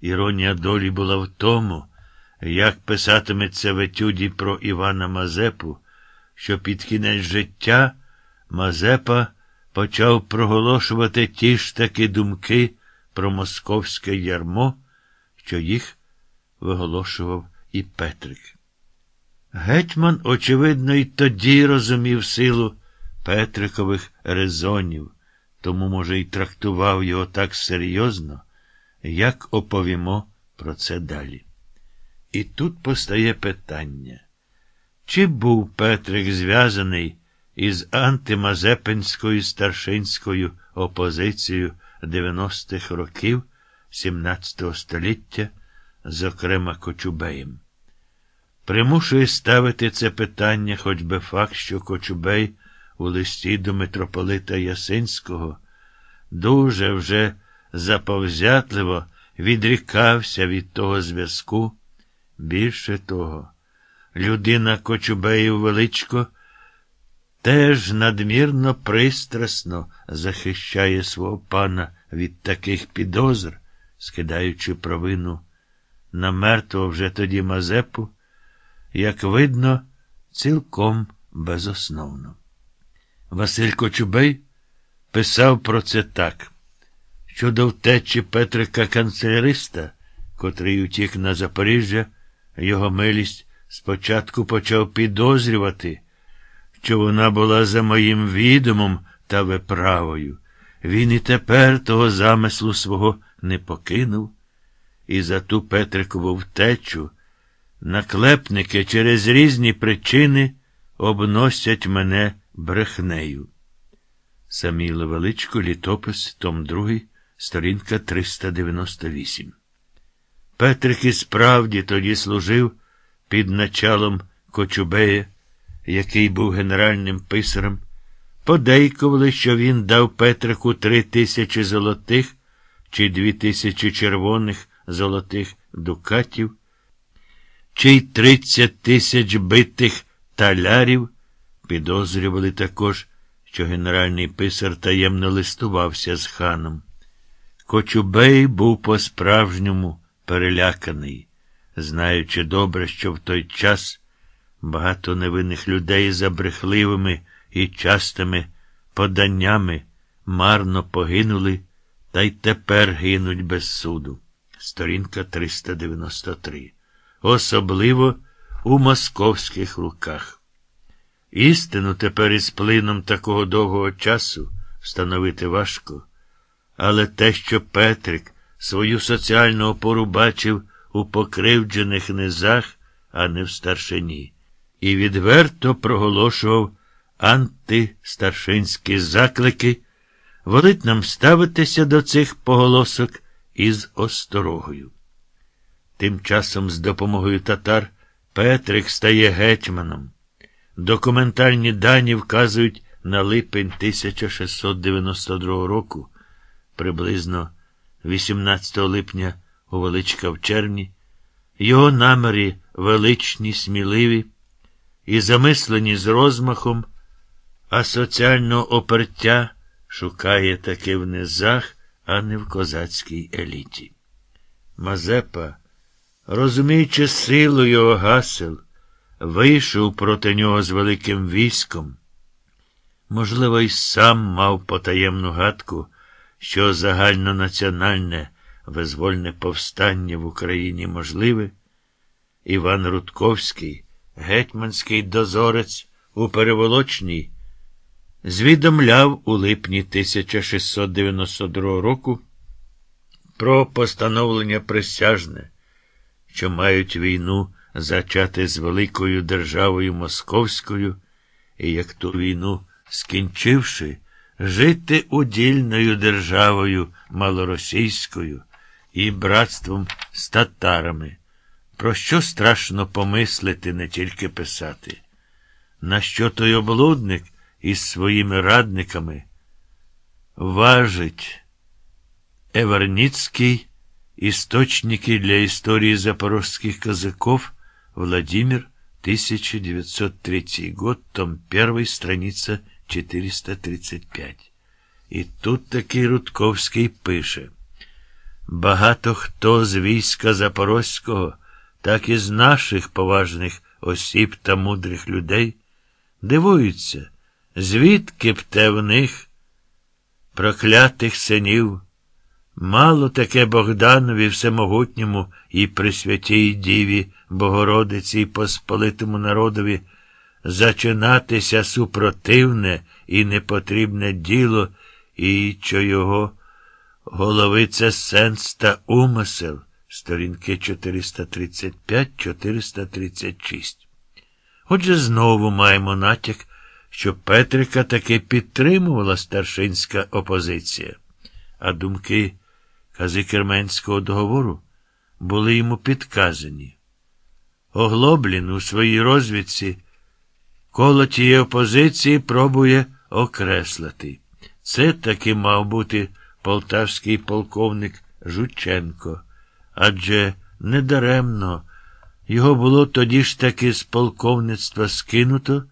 Іронія долі була в тому, як писатиметься в етюді про Івана Мазепу, що під кінець життя Мазепа почав проголошувати ті ж таки думки про московське ярмо, що їх виголошував і Петрик. Гетьман, очевидно, і тоді розумів силу Петрикових резонів, тому, може, й трактував його так серйозно, як оповімо про це далі. І тут постає питання, чи був Петрик зв'язаний із антимазепинською старшинською опозицією 90-х років 17 століття, зокрема Кочубеєм? Примушує ставити це питання хоч би факт, що Кочубей у листі до митрополита Ясинського дуже вже заповзятливо відрікався від того зв'язку. Більше того, людина Кочубеїв величко теж надмірно пристрасно захищає свого пана від таких підозр, скидаючи провину на мертвого вже тоді Мазепу, як видно, цілком безосновно. Василь Кочубей писав про це так. Щодо втечі Петрика канцеляриста, котрий утік на Запоріжжя, його милість спочатку почав підозрювати, що вона була за моїм відомом та виправою. Він і тепер того замислу свого не покинув, і за ту Петрикову втечу наклепники через різні причини обносять мене брехнею. Саміле Величко, літопис, Том 2, сторінка 398. Петрик і справді тоді служив під началом Кочубея, який був генеральним писарем. Подейкували, що він дав Петрику три тисячі золотих чи дві тисячі червоних золотих дукатів, чи й тридцять тисяч битих талярів. Підозрювали також, що генеральний писар таємно листувався з ханом. Кочубей був по-справжньому переляканий, знаючи добре, що в той час багато невинних людей за брехливими і частими поданнями марно погинули та й тепер гинуть без суду. Сторінка 393. Особливо у московських руках. Істину тепер із плином такого довгого часу встановити важко, але те, що Петрик свою соціальну опору бачив у покривджених низах, а не в старшині, і відверто проголошував антистаршинські заклики, волить нам ставитися до цих поголосок із осторогою. Тим часом, з допомогою татар, Петрик стає гетьманом. Документальні дані вказують на липень 1692 року, приблизно 18 липня у Величка в червні, його наміри величні, сміливі і замислені з розмахом, а соціального опертя шукає таки в низах, а не в козацькій еліті. Мазепа, розуміючи силу його гасел, вийшов проти нього з великим військом. Можливо, й сам мав потаємну гадку, що загальнонаціональне визвольне повстання в Україні можливе. Іван Рудковський, гетьманський дозорець у Переволочній, звідомляв у липні 1692 року про постановлення присяжне, що мають війну зачати з великою державою Московською, і як ту війну, скінчивши, жити удільною державою малоросійською і братством з татарами, про що страшно помислити, не тільки писати, на що той облудник із своїми радниками важить Эварницкий Источники для истории запорожских казаков Владимир, 1903 год, том 1, страница 435. І тут такий Рудковський пише. Багато хто з війська Запорозького, так і з наших поважних осіб та мудрих людей дивуються, звідки б те в них, проклятих синів, мало таке Богданові всемогутньому і Пресвятій Діві, Богородиці і Посполитому народові зачинатися супротивне і непотрібне діло, і що його голови це сенс та умисел, сторінки 435-436. Отже, знову маємо натяк, що Петрика таки підтримувала старшинська опозиція, а думки Казикерменського договору були йому підказані. Оглоблін у своїй розвідці коло тієї опозиції пробує окреслити. Це таки мав бути полтавський полковник Жученко, адже недаремно його було тоді ж таки з полковництва скинуто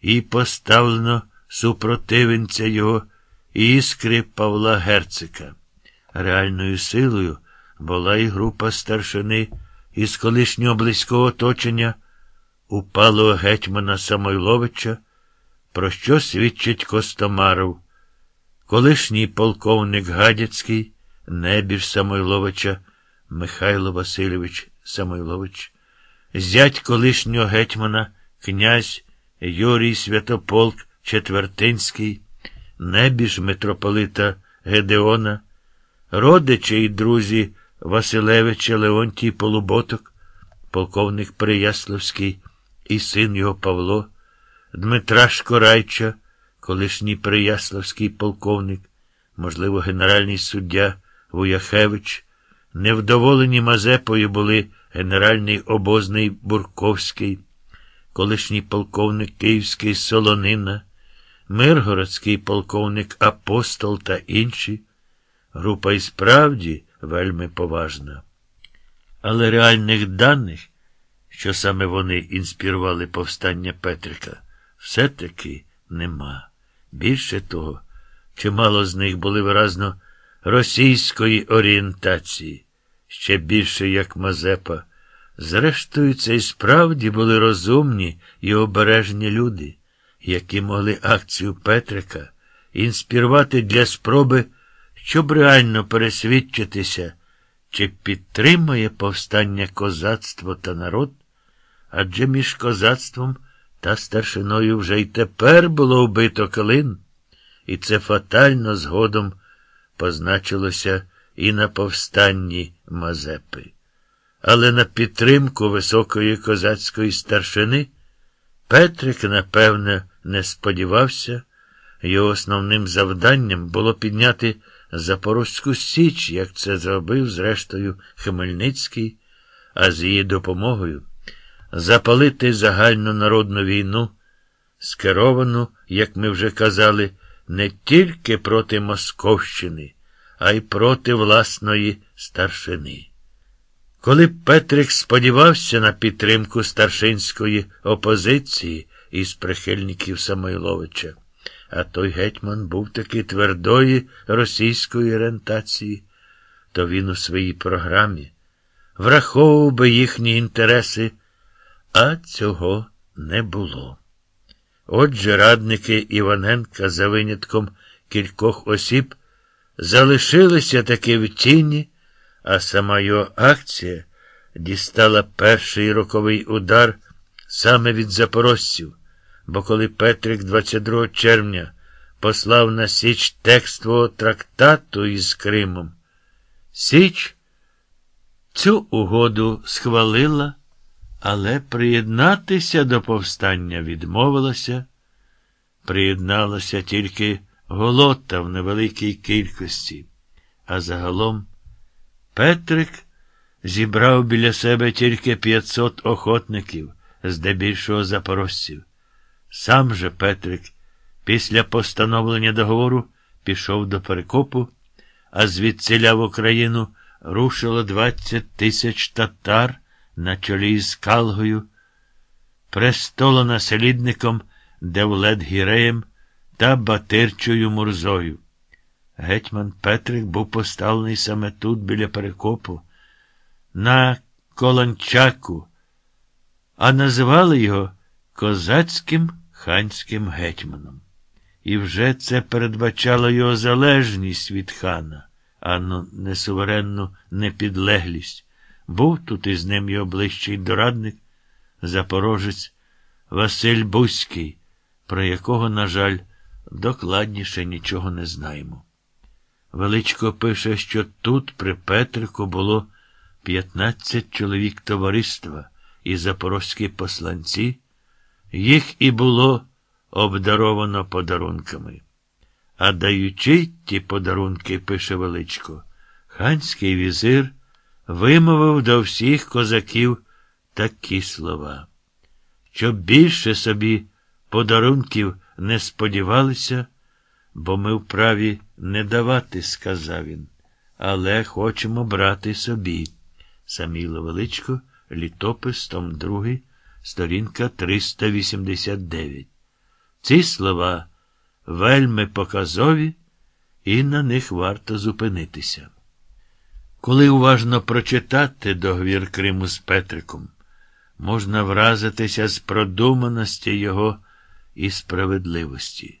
і поставлено супротивенця його іскри Павла Герцика. Реальною силою була і група старшини із колишнього близького оточення упалого гетьмана Самойловича, про що свідчить Костомаров, колишній полковник Гадяцький, небіж Самойловича Михайло Васильович Самойлович, зять колишнього гетьмана, князь Юрій Святополк Четвертинський, небіж митрополита Гедеона, родичі і друзі Василевича Леонтій Полуботок, полковник Прияславський і син його Павло, Дмитра Шкорайча, колишній Прияславський полковник, можливо, генеральний суддя Вуяхевич, невдоволені Мазепою були генеральний обозний Бурковський, колишній полковник Київський Солонина, Миргородський полковник Апостол та інші. Група і справді вельми поважна. Але реальних даних, що саме вони інспірували повстання Петрика, все-таки нема. Більше того, чимало з них були виразно російської орієнтації, ще більше, як Мазепа. Зрештою, це і справді були розумні і обережні люди, які могли акцію Петрика інспірувати для спроби, щоб реально пересвідчитися, чи підтримує повстання козацтво та народ, адже між козацтвом та старшиною вже й тепер було вбито клин, і це фатально згодом позначилося і на повстанні Мазепи. Але на підтримку високої козацької старшини Петрик, напевне, не сподівався, його основним завданням було підняти Запорозьку Січ, як це зробив, зрештою, Хмельницький, а з її допомогою запалити загальну народну війну, скеровану, як ми вже казали, не тільки проти Московщини, а й проти власної старшини. Коли Петрик сподівався на підтримку старшинської опозиції із прихильників Самойловича, а той гетьман був таки твердої російської орієнтації, то він у своїй програмі враховував би їхні інтереси, а цього не було. Отже, радники Іваненка за винятком кількох осіб залишилися таки в тіні, а сама його акція дістала перший роковий удар саме від запорожців, бо коли Петрик 22 червня послав на Січ текст свого трактату із Кримом, Січ цю угоду схвалила, але приєднатися до повстання відмовилася, приєдналася тільки голота в невеликій кількості, а загалом Петрик зібрав біля себе тільки 500 охотників, здебільшого запорожців. Сам же Петрик після постановлення договору пішов до перекопу, а звідсиля в Україну рушило 20 тисяч татар на чолі з Калгою, престолонаслідником Девлет Гіреєм та Батирчою Мурзою. Гетьман Петрик був поставлений саме тут, біля перекопу, на Колончаку, а називали його козацьким ханським гетьманом. І вже це передбачало його залежність від хана, а не суверенну непідлеглість. Був тут із ним його ближчий дорадник, запорожець Василь Бузький, про якого, на жаль, докладніше нічого не знаємо. Величко пише, що тут, при Петрику, було 15 чоловік товариства і запорозькі посланці, їх і було обдаровано подарунками. А даючи ті подарунки, пише Величко, ханський візир вимовив до всіх козаків такі слова. Щоб більше собі подарунків не сподівалися, бо ми вправі не давати, сказав він, але хочемо брати собі. Саміло Величко, літопис, том 2, сторінка 389. Ці слова вельми показові, і на них варто зупинитися. Коли уважно прочитати договір Криму з Петриком, можна вразитися з продуманості його і справедливості.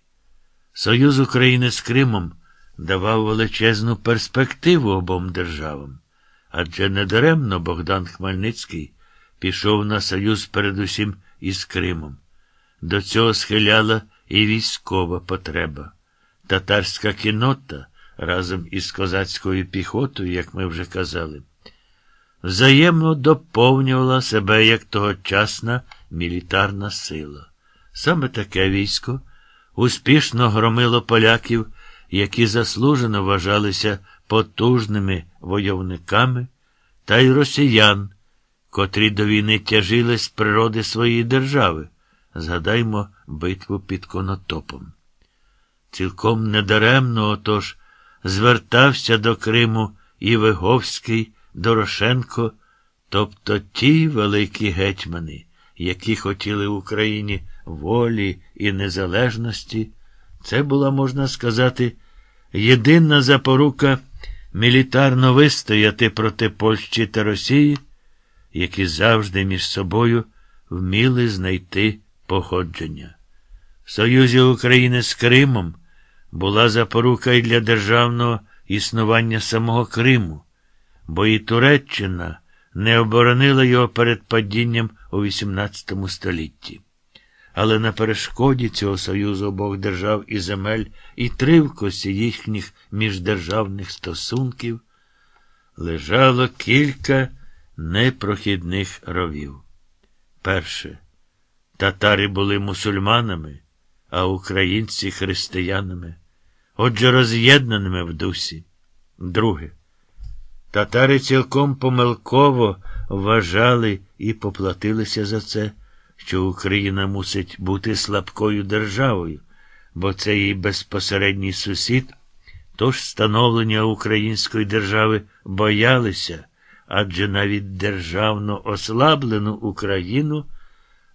Союз України з Кримом давав величезну перспективу обом державам, адже недаремно Богдан Хмельницький пішов на союз передусім із Кримом. До цього схиляла і військова потреба. Татарська кінота разом із козацькою піхотою, як ми вже казали, взаємно доповнювала себе як тогочасна мілітарна сила. Саме таке військо успішно громило поляків, які заслужено вважалися потужними войовниками, та й росіян, котрі до війни тяжили з природи своєї держави. Згадаймо битву під Конотопом. Цілком недаремно отож звертався до Криму і Виговський, Дорошенко, тобто ті великі гетьмани, які хотіли Україні волі і незалежності. Це була, можна сказати, єдина запорука мілітарно вистояти проти Польщі та Росії, які завжди між собою вміли знайти походження. В Союзі України з Кримом була запорука і для державного існування самого Криму, бо і Туреччина не оборонила його перед падінням у XVIII столітті. Але на перешкоді цього союзу обох держав і земель і тривкості їхніх міждержавних стосунків лежало кілька непрохідних ровів. Перше. Татари були мусульманами, а українці християнами, отже, роз'єднаними в дусі. Друге. Татари цілком помилково вважали і поплатилися за це, що Україна мусить бути слабкою державою, бо це її безпосередній сусід, тож становлення української держави боялися, адже навіть державно ослаблену Україну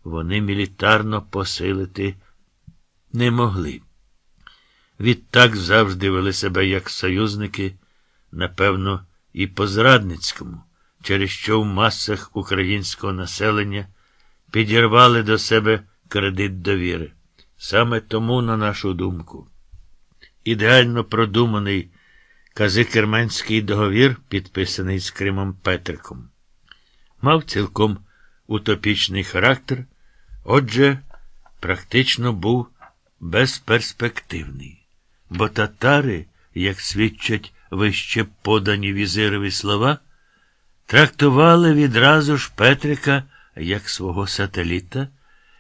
вони мілітарно посилити не могли. Відтак завжди вели себе як союзники, напевно, і по зрадницькому, через що в масах українського населення підірвали до себе кредит довіри. Саме тому, на нашу думку, ідеально продуманий Казикерменський договір, підписаний з Кримом Петриком, мав цілком утопічний характер. Отже, практично був безперспективний, бо татари, як свідчать вище подані візирові слова, трактували відразу ж Петрика як свого сателіта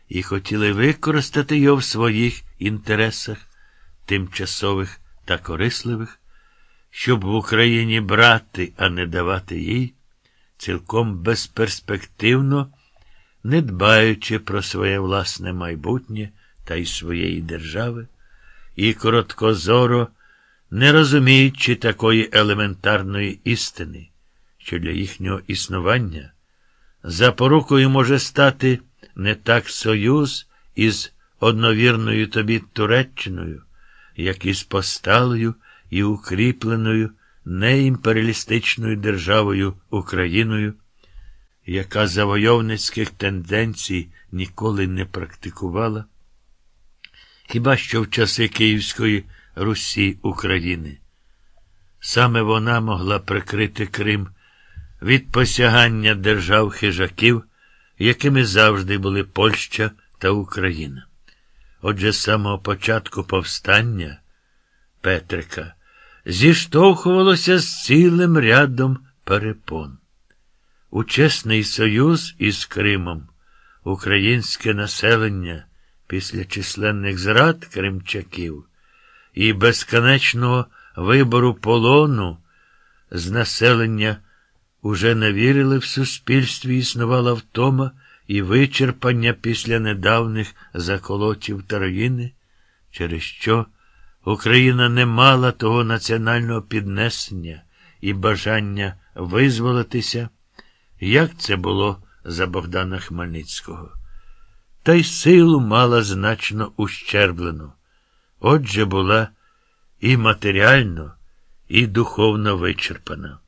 і хотіли використати його в своїх інтересах, тимчасових та корисливих, щоб в Україні брати, а не давати їй, цілком безперспективно не дбаючи про своє власне майбутнє та й своєї держави, і короткозоро, не розуміючи такої елементарної істини, що для їхнього існування запорукою може стати не так союз із одновірною тобі Туреччиною, як і з посталою і укріпленою неімперіалістичною державою Україною, яка завойовницьких тенденцій ніколи не практикувала, хіба що в часи Київської Русі України. Саме вона могла прикрити Крим від посягання держав хижаків, якими завжди були Польща та Україна. Отже, з самого початку повстання Петрика зіштовхувалося з цілим рядом перепон. У чесний союз із Кримом українське населення після численних зрад кримчаків і безконечного вибору полону з населення уже не вірили в суспільстві існувала втома і вичерпання після недавніх заколотів та руїни, через що Україна не мала того національного піднесення і бажання визволитися, як це було за Богдана Хмельницького. Та й силу мала значно ущерблену. Отже, була і матеріально, і духовно вичерпана.